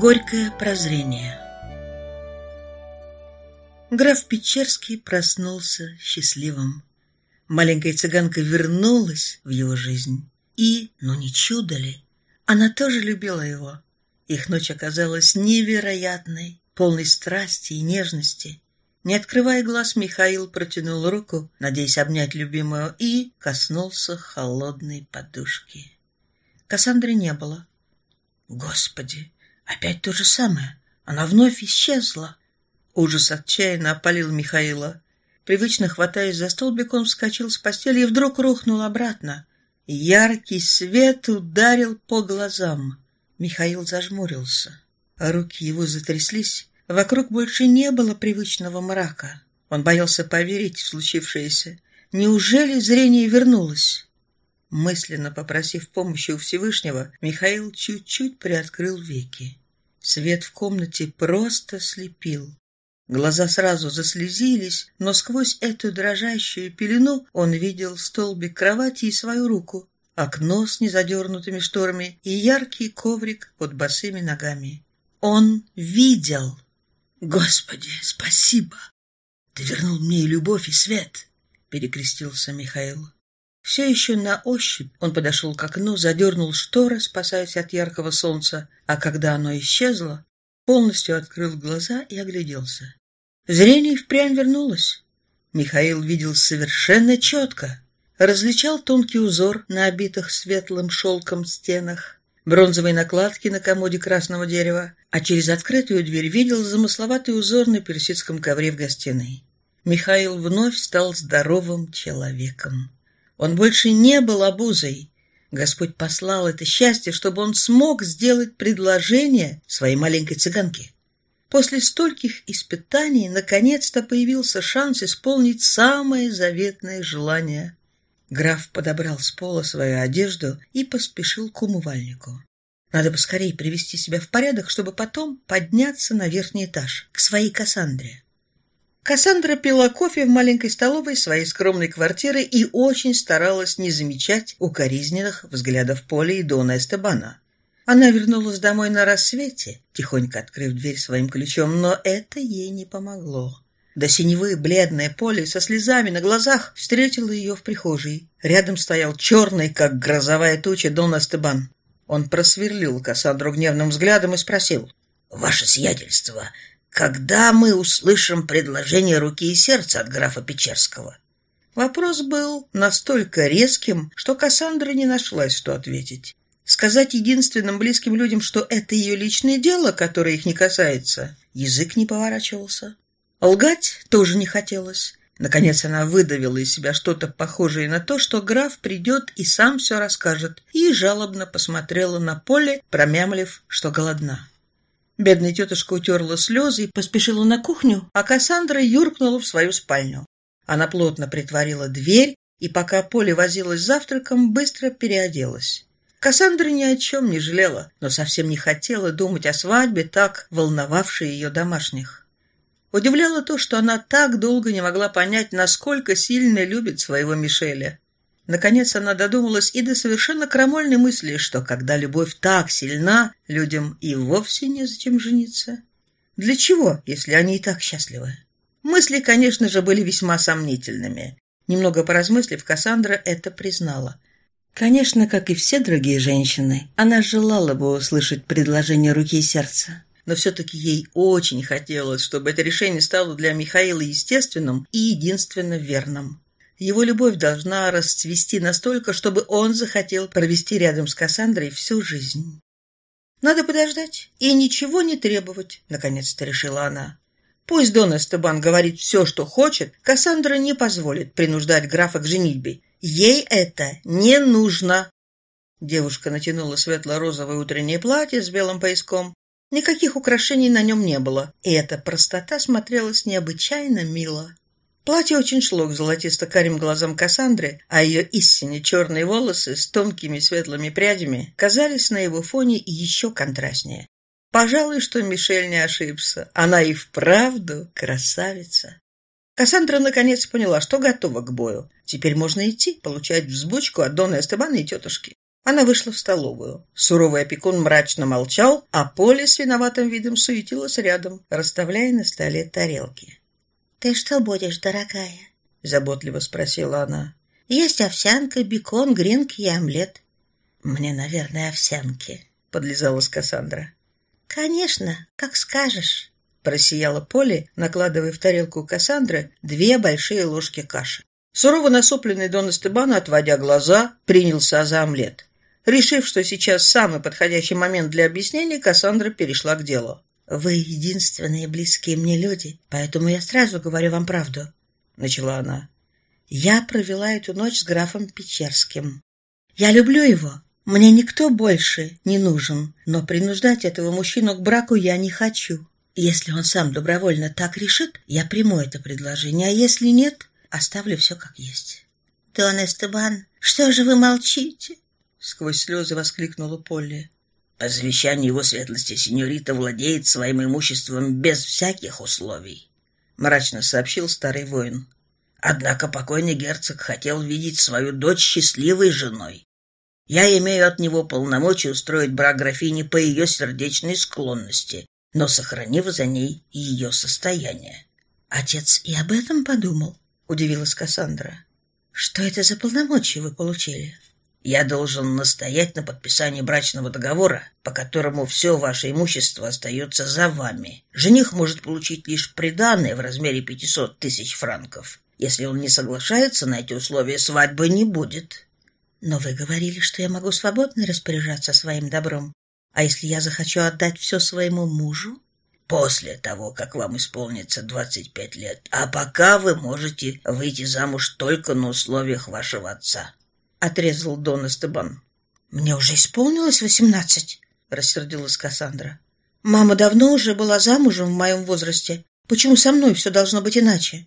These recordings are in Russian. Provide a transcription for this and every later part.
Горькое прозрение Граф Печерский проснулся счастливым. Маленькая цыганка вернулась в его жизнь. И, ну не чудо ли, она тоже любила его. Их ночь оказалась невероятной, полной страсти и нежности. Не открывая глаз, Михаил протянул руку, надеясь обнять любимую, и коснулся холодной подушки. Кассандры не было. Господи, опять то же самое. Она вновь исчезла. Ужас отчаянно опалил Михаила. Привычно хватаясь за столбик, он вскочил с постели и вдруг рухнул обратно. Яркий свет ударил по глазам. Михаил зажмурился. Руки его затряслись. Вокруг больше не было привычного мрака. Он боялся поверить в случившееся. Неужели зрение вернулось? Мысленно попросив помощи у Всевышнего, Михаил чуть-чуть приоткрыл веки. Свет в комнате просто слепил. Глаза сразу заслезились, но сквозь эту дрожащую пелену он видел столбик кровати и свою руку, окно с незадернутыми шторами и яркий коврик под босыми ногами. Он видел. «Господи, спасибо! Ты вернул мне и любовь, и свет!» — перекрестился Михаил. Все еще на ощупь он подошел к окну, задернул шторы, спасаясь от яркого солнца, а когда оно исчезло, полностью открыл глаза и огляделся. Зрение впрямь вернулось. Михаил видел совершенно четко. Различал тонкий узор на обитых светлым шелком стенах, бронзовые накладки на комоде красного дерева, а через открытую дверь видел замысловатый узор на персидском ковре в гостиной. Михаил вновь стал здоровым человеком. Он больше не был обузой. Господь послал это счастье, чтобы он смог сделать предложение своей маленькой цыганке. После стольких испытаний наконец-то появился шанс исполнить самое заветное желание. Граф подобрал с пола свою одежду и поспешил к умывальнику. Надо поскорее привести себя в порядок, чтобы потом подняться на верхний этаж, к своей Кассандре. Кассандра пила кофе в маленькой столовой своей скромной квартиры и очень старалась не замечать укоризненных взглядов Поля и Дона Эстебана. Она вернулась домой на рассвете, тихонько открыв дверь своим ключом, но это ей не помогло. До синевы бледное поле со слезами на глазах встретило ее в прихожей. Рядом стоял черный, как грозовая туча, Дон Эстебан. Он просверлил Кассандру гневным взглядом и спросил. «Ваше сиятельство, когда мы услышим предложение руки и сердца от графа Печерского?» Вопрос был настолько резким, что Кассандра не нашлась, что ответить. Сказать единственным близким людям, что это ее личное дело, которое их не касается, язык не поворачивался. Лгать тоже не хотелось. Наконец она выдавила из себя что-то похожее на то, что граф придет и сам все расскажет, и жалобно посмотрела на поле, промямлив, что голодна. Бедная тетушка утерла слезы и поспешила на кухню, а Кассандра юркнула в свою спальню. Она плотно притворила дверь, и пока Поле возилась завтраком, быстро переоделась. Кассандра ни о чем не жалела, но совсем не хотела думать о свадьбе, так волновавшей ее домашних. Удивляло то, что она так долго не могла понять, насколько сильно любит своего Мишеля. Наконец она додумалась и до совершенно крамольной мысли, что когда любовь так сильна, людям и вовсе незачем жениться. Для чего, если они и так счастливы? Мысли, конечно же, были весьма сомнительными. Немного поразмыслив, Кассандра это признала. Конечно, как и все другие женщины, она желала бы услышать предложение руки и сердца. Но все-таки ей очень хотелось, чтобы это решение стало для Михаила естественным и единственно верным. Его любовь должна расцвести настолько, чтобы он захотел провести рядом с Кассандрой всю жизнь. «Надо подождать и ничего не требовать», — наконец-то решила она. «Пусть Дон Эстебан говорит все, что хочет, Кассандра не позволит принуждать графа к женитьбе, Ей это не нужно. Девушка натянула светло-розовое утреннее платье с белым пояском. Никаких украшений на нем не было, и эта простота смотрелась необычайно мило. Платье очень шло к золотисто-карим глазам Кассандры, а ее истинно черные волосы с тонкими светлыми прядями казались на его фоне еще контрастнее. Пожалуй, что Мишель не ошибся. Она и вправду красавица. Кассандра наконец поняла, что готова к бою. Теперь можно идти, получать взбучку от Дона Эстебана и тетушки. Она вышла в столовую. Суровый опекун мрачно молчал, а Поле с виноватым видом суетилась рядом, расставляя на столе тарелки. «Ты что будешь, дорогая?» — заботливо спросила она. «Есть овсянка, бекон, гренки и омлет». «Мне, наверное, овсянки», — подлизалась Кассандра. «Конечно, как скажешь», — просияла Поле, накладывая в тарелку Кассандры две большие ложки каши. Сурово насупленный Дон Эстебан, отводя глаза, принялся за омлет. Решив, что сейчас самый подходящий момент для объяснений, Кассандра перешла к делу. «Вы единственные близкие мне люди, поэтому я сразу говорю вам правду», — начала она. «Я провела эту ночь с графом Печерским. Я люблю его, мне никто больше не нужен, но принуждать этого мужчину к браку я не хочу. Если он сам добровольно так решит, я приму это предложение, а если нет, Оставлю все как есть. «Дон Эстебан, что же вы молчите?» Сквозь слезы воскликнула Полли. «По завещанию его светлости сеньорита владеет своим имуществом без всяких условий», мрачно сообщил старый воин. «Однако покойный герцог хотел видеть свою дочь счастливой женой. Я имею от него полномочия устроить брак графини по ее сердечной склонности, но сохранив за ней ее состояние». «Отец и об этом подумал?» — удивилась Кассандра. «Что это за полномочия вы получили?» «Я должен настоять на подписании брачного договора, по которому все ваше имущество остается за вами. Жених может получить лишь приданное в размере 500 тысяч франков. Если он не соглашается на эти условия, свадьбы не будет». «Но вы говорили, что я могу свободно распоряжаться своим добром. А если я захочу отдать все своему мужу?» после того, как вам исполнится 25 лет. А пока вы можете выйти замуж только на условиях вашего отца», — отрезал Дон Эстебан. «Мне уже исполнилось восемнадцать», — рассердилась Кассандра. «Мама давно уже была замужем в моем возрасте. Почему со мной все должно быть иначе?»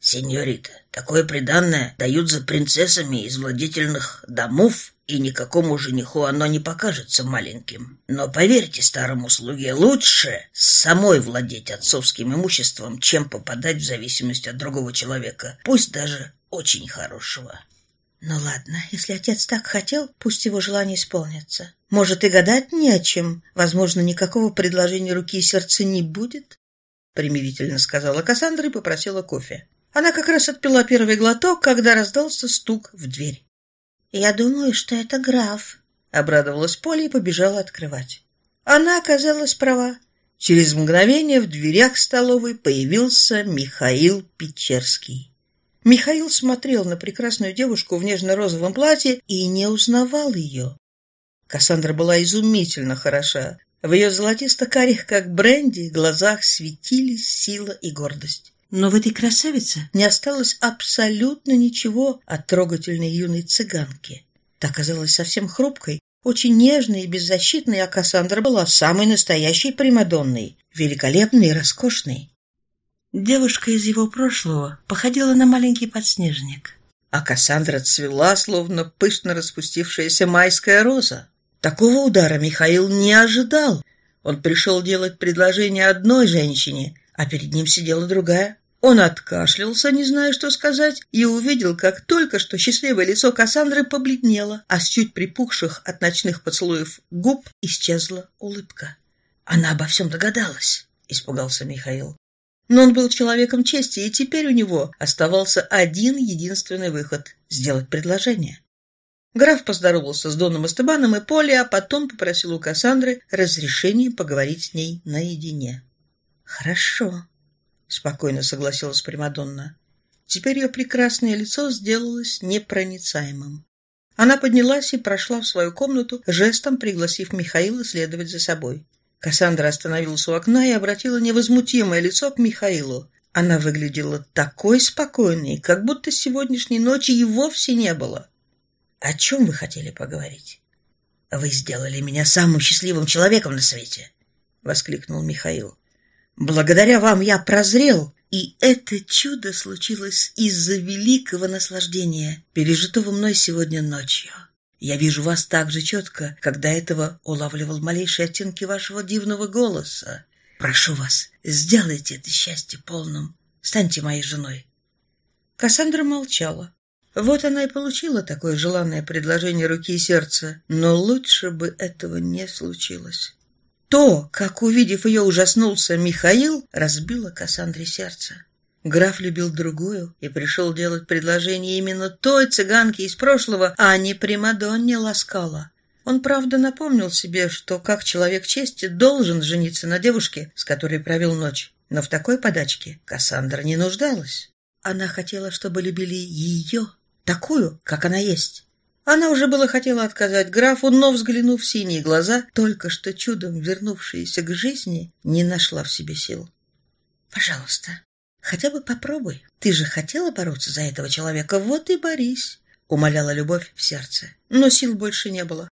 «Сеньорита, такое приданное дают за принцессами из владетельных домов, и никакому жениху оно не покажется маленьким. Но поверьте старому слуге, лучше самой владеть отцовским имуществом, чем попадать в зависимость от другого человека, пусть даже очень хорошего». «Ну ладно, если отец так хотел, пусть его желание исполнится. Может, и гадать не о чем. Возможно, никакого предложения руки и сердца не будет?» Примирительно сказала Кассандра и попросила кофе. Она как раз отпила первый глоток, когда раздался стук в дверь. «Я думаю, что это граф», — обрадовалась Поля и побежала открывать. Она оказалась права. Через мгновение в дверях столовой появился Михаил Печерский. Михаил смотрел на прекрасную девушку в нежно-розовом платье и не узнавал ее. Кассандра была изумительно хороша. В ее золотисто-карих, как бренди, глазах светились сила и гордость. Но в этой красавице не осталось абсолютно ничего от трогательной юной цыганки. Та казалась совсем хрупкой, очень нежной и беззащитной, а Кассандра была самой настоящей Примадонной, великолепной и роскошной. Девушка из его прошлого походила на маленький подснежник, а Кассандра цвела, словно пышно распустившаяся майская роза. Такого удара Михаил не ожидал. Он пришел делать предложение одной женщине, а перед ним сидела другая. Он откашлялся, не зная, что сказать, и увидел, как только что счастливое лицо Кассандры побледнело, а с чуть припухших от ночных поцелуев губ исчезла улыбка. «Она обо всем догадалась», — испугался Михаил. Но он был человеком чести, и теперь у него оставался один единственный выход — сделать предложение. Граф поздоровался с Доном Эстебаном и Поле, а потом попросил у Кассандры разрешения поговорить с ней наедине. «Хорошо», спокойно согласилась Примадонна. Теперь ее прекрасное лицо сделалось непроницаемым. Она поднялась и прошла в свою комнату, жестом пригласив Михаила следовать за собой. Кассандра остановилась у окна и обратила невозмутимое лицо к Михаилу. Она выглядела такой спокойной, как будто сегодняшней ночи и вовсе не было. «О чем вы хотели поговорить?» «Вы сделали меня самым счастливым человеком на свете!» — воскликнул Михаил. Благодаря вам я прозрел, и это чудо случилось из-за великого наслаждения, пережитого мной сегодня ночью. Я вижу вас так же четко, когда этого улавливал малейшие оттенки вашего дивного голоса. Прошу вас, сделайте это счастье полным. Станьте моей женой. Кассандра молчала. Вот она и получила такое желанное предложение руки и сердца, но лучше бы этого не случилось. То, как, увидев ее, ужаснулся Михаил, разбило Кассандре сердце. Граф любил другую и пришел делать предложение именно той цыганке из прошлого, а не Примадонне Ласкала. Он, правда, напомнил себе, что, как человек чести, должен жениться на девушке, с которой провел ночь. Но в такой подачке Кассандра не нуждалась. Она хотела, чтобы любили ее, такую, как она есть. Она уже было хотела отказать графу, но, взглянув в синие глаза, только что чудом вернувшаяся к жизни, не нашла в себе сил. «Пожалуйста, хотя бы попробуй. Ты же хотела бороться за этого человека, вот и борись», — умоляла любовь в сердце. Но сил больше не было.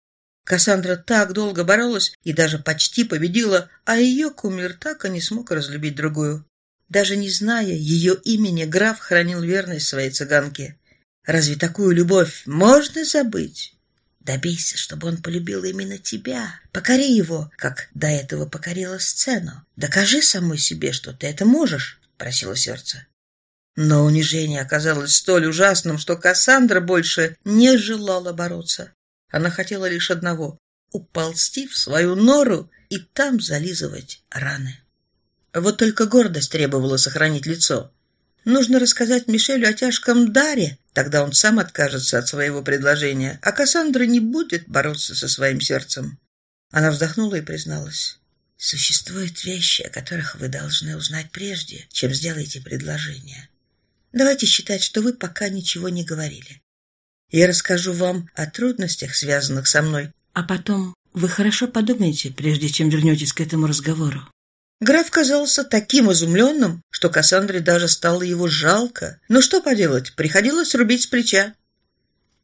Кассандра так долго боролась и даже почти победила, а ее кумир так и не смог разлюбить другую. Даже не зная ее имени, граф хранил верность своей цыганке. Разве такую любовь можно забыть? Добейся, чтобы он полюбил именно тебя. Покори его, как до этого покорила сцену. Докажи самой себе, что ты это можешь, — просило сердце. Но унижение оказалось столь ужасным, что Кассандра больше не желала бороться. Она хотела лишь одного — уползти в свою нору и там зализывать раны. Вот только гордость требовала сохранить лицо. Нужно рассказать Мишелю о тяжком даре, тогда он сам откажется от своего предложения, а Кассандра не будет бороться со своим сердцем. Она вздохнула и призналась. «Существуют вещи, о которых вы должны узнать прежде, чем сделаете предложение. Давайте считать, что вы пока ничего не говорили. Я расскажу вам о трудностях, связанных со мной, а потом вы хорошо подумаете, прежде чем вернетесь к этому разговору. Граф казался таким изумленным, что Кассандре даже стало его жалко. Но что поделать, приходилось рубить с плеча.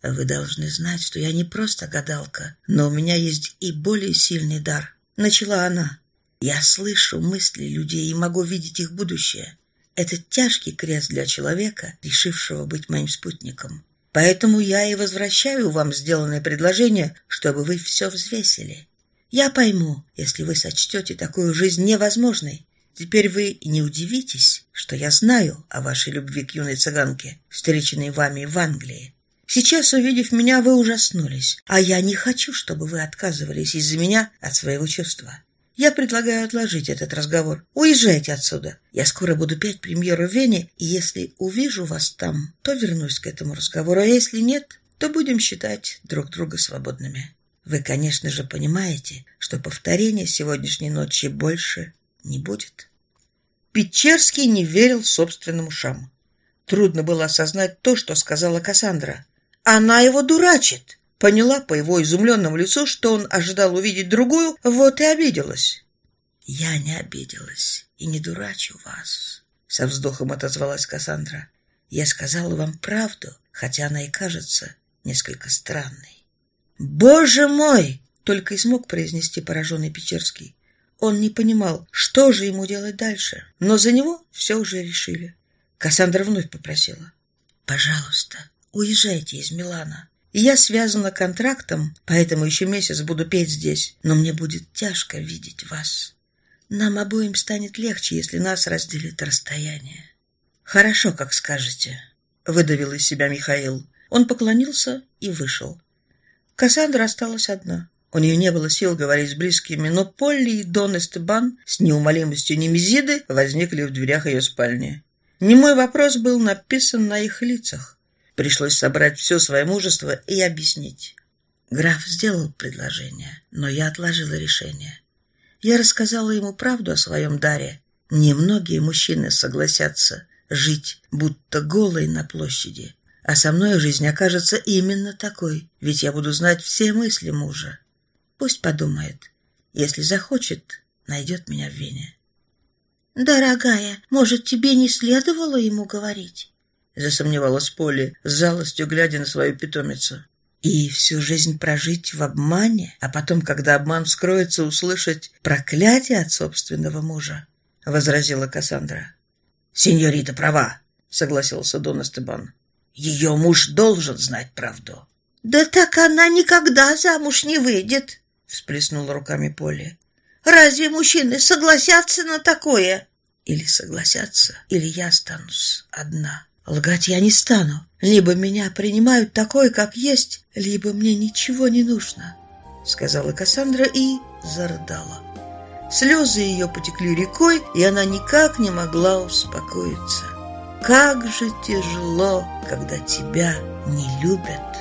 «Вы должны знать, что я не просто гадалка, но у меня есть и более сильный дар», — начала она. «Я слышу мысли людей и могу видеть их будущее. Это тяжкий крест для человека, решившего быть моим спутником. Поэтому я и возвращаю вам сделанное предложение, чтобы вы все взвесили. Я пойму, если вы сочтете такую жизнь невозможной. Теперь вы не удивитесь, что я знаю о вашей любви к юной цыганке, встреченной вами в Англии. Сейчас, увидев меня, вы ужаснулись, а я не хочу, чтобы вы отказывались из-за меня от своего чувства. Я предлагаю отложить этот разговор. Уезжайте отсюда. Я скоро буду петь премьеру в Вене, и если увижу вас там, то вернусь к этому разговору, а если нет, то будем считать друг друга свободными. Вы, конечно же, понимаете, что повторения сегодняшней ночи больше не будет. Печерский не верил собственным ушам. Трудно было осознать то, что сказала Кассандра. Она его дурачит. Поняла по его изумленному лицу, что он ожидал увидеть другую, вот и обиделась. «Я не обиделась и не дурачу вас», — со вздохом отозвалась Кассандра. «Я сказала вам правду, хотя она и кажется несколько странной». «Боже мой!» — только и смог произнести пораженный Печерский. Он не понимал, что же ему делать дальше, но за него все уже решили. Кассандра вновь попросила. «Пожалуйста, уезжайте из Милана. Я связана контрактом, поэтому еще месяц буду петь здесь, но мне будет тяжко видеть вас. Нам обоим станет легче, если нас разделит расстояние». «Хорошо, как скажете», — выдавил из себя Михаил. Он поклонился и вышел. Кассандра осталась одна. У нее не было сил говорить с близкими, но Полли и Дон Эстебан с неумолимостью Немезиды возникли в дверях ее спальни. Немой вопрос был написан на их лицах. Пришлось собрать все свое мужество и объяснить. Граф сделал предложение, но я отложила решение. Я рассказала ему правду о своем даре. Немногие мужчины согласятся жить, будто голой на площади. А со мной жизнь окажется именно такой, ведь я буду знать все мысли мужа. Пусть подумает. Если захочет, найдет меня в Вене. «Дорогая, может, тебе не следовало ему говорить?» Засомневалась Полли, с жалостью глядя на свою питомицу. «И всю жизнь прожить в обмане, а потом, когда обман вскроется, услышать проклятие от собственного мужа?» — возразила Кассандра. «Сеньорита права», — согласился Дон Эстебан. Ее муж должен знать правду. «Да так она никогда замуж не выйдет!» — всплеснула руками Полли. «Разве мужчины согласятся на такое?» «Или согласятся, или я останусь одна», Лгать я не стану. Либо меня принимают такой, как есть, либо мне ничего не нужно, — сказала Кассандра и зарыдала. Слезы ее потекли рекой, и она никак не могла успокоиться. Как же тяжело, когда тебя не любят.